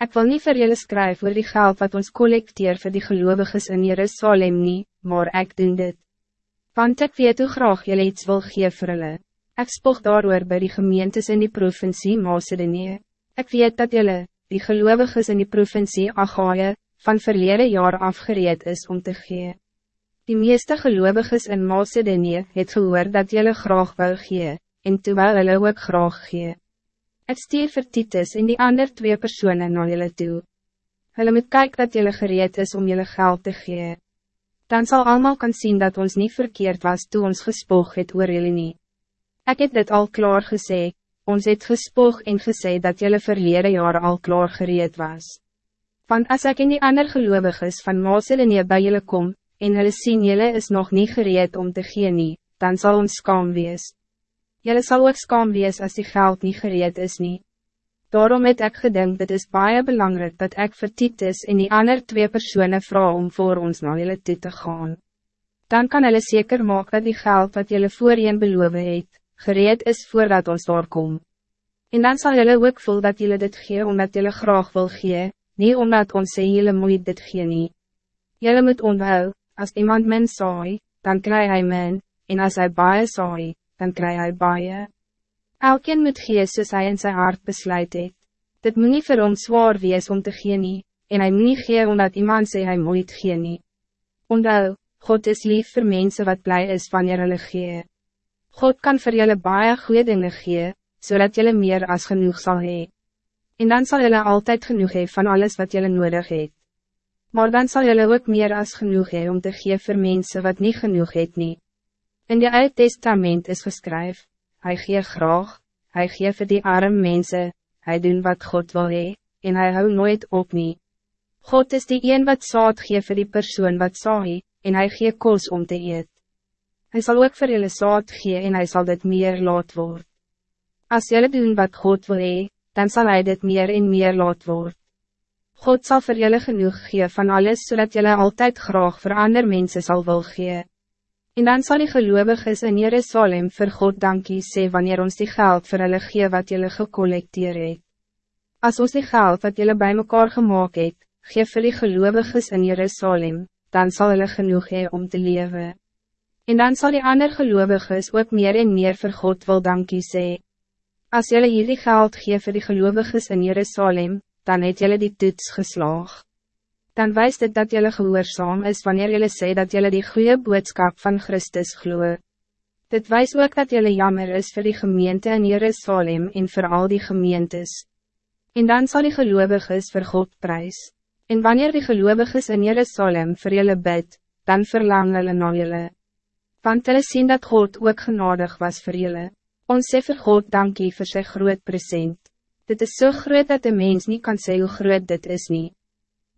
Ik wil niet voor jullie schrijven voor die geld wat ons collecteer voor die gelovigen in Jerusalem niet, maar ik doe dit. Want ik weet hoe graag jullie iets wil geven voor hulle. Ik spog daarover bij die gemeentes in die provincie Macedonië. Ik weet dat jullie, die gelovigen in die provincie Achaia, van verleden jaar afgereed is om te geven. Die meeste gelovigen in Macedonië het gehoor dat jullie graag wil geven, en terwijl hulle ook graag geven. Ik stier vir Titus en die ander twee personen naar jullie toe. Hulle moet kyk dat jullie gereed is om jullie geld te geven. Dan zal allemaal kan zien dat ons niet verkeerd was toen ons gespoog het oor jullie niet. Ik heb dit al klaar gezegd, ons het gespoog en gesê dat jullie verleden jaar al klaar gereed was. Want als ik in die ander gelovigen van Macedonië bij jullie kom, en hulle sien jullie is nog niet gereed om te gee nie, dan zal ons skam wees. Jullie zal ook skam wees als die geld niet gereed is nie. Daarom het ik gedink dit is baie belangrijk dat ik vir Titus en die ander twee personen vrouw om voor ons naar jullie toe te gaan. Dan kan hulle zeker maken dat die geld wat jullie voor je beloof het, gereed is voordat ons daar kom. En dan zal jullie ook voel dat jullie dit gee omdat jullie graag wil gee, niet omdat ons sê jullie moet dit gee nie. Jullie moet onthou, als iemand men saai, dan krijg hij men, en als hij baie saai, dan krijg hij baie. Elkeen moet gee soos hy in sy hart besluit het. Dit moet nie vir hom zwaar wees om te gee nie, en hy moet nie gee omdat iemand sê hy moet gee nie. Ondou, God is lief voor mensen wat blij is wanneer hulle gee. God kan voor jullie baie goede dingen gee, zodat jullie meer als genoeg zal hee. En dan zal jullie altijd genoeg hebben van alles wat jullie nodig heeft. Maar dan zal jullie ook meer als genoeg hebben om te geven voor mensen wat niet genoeg heeft niet. In de Oude Testament is geschreven, hij geeft graag, hij geeft voor die arme mensen, hij doet wat God wil hee, en hij houdt nooit op niet. God is die een wat zaad geeft voor die persoon wat saai, en hij geeft koos om te eet. Hij zal ook voor jullie zaad geven en hij zal dit meer laat worden. Als jullie doen wat God wil hee, dan zal hij dit meer en meer laat worden. God zal voor jullie genoeg geven van alles, zodat jullie altijd graag voor andere mensen zal wil geven. En dan zal die gelovigen in Jerusalem vir God dankie sê wanneer ons die geld vir hulle gee wat julle gecollecteer het. As ons die geld wat julle bij mekaar gemaakt het, gee vir die gelovigen in Jerusalem, dan zal hulle genoeg hee om te leven. En dan zal die ander gelovigen ook meer en meer vir God wil dankie sê. As julle hierdie geld gee vir die gelovigen in Jerusalem, dan het julle die toets geslaagd dan wijst het dat jullie gehoorzaam is wanneer jullie sê dat jullie die goede boodschap van Christus gloe. Dit wijst ook dat jullie jammer is voor die gemeente in Jerusalem en voor al die gemeentes. En dan zal die gelovigen voor God prijs. En wanneer die gelovigen in Jerusalem voor jullie bid, dan verlang hulle na jullie. Want hulle sien dat God ook genadig was voor jullie. Ons sê vir God dankie voor zijn groot present. Dit is zo so groot dat de mens niet kan zeggen hoe groot dit is niet.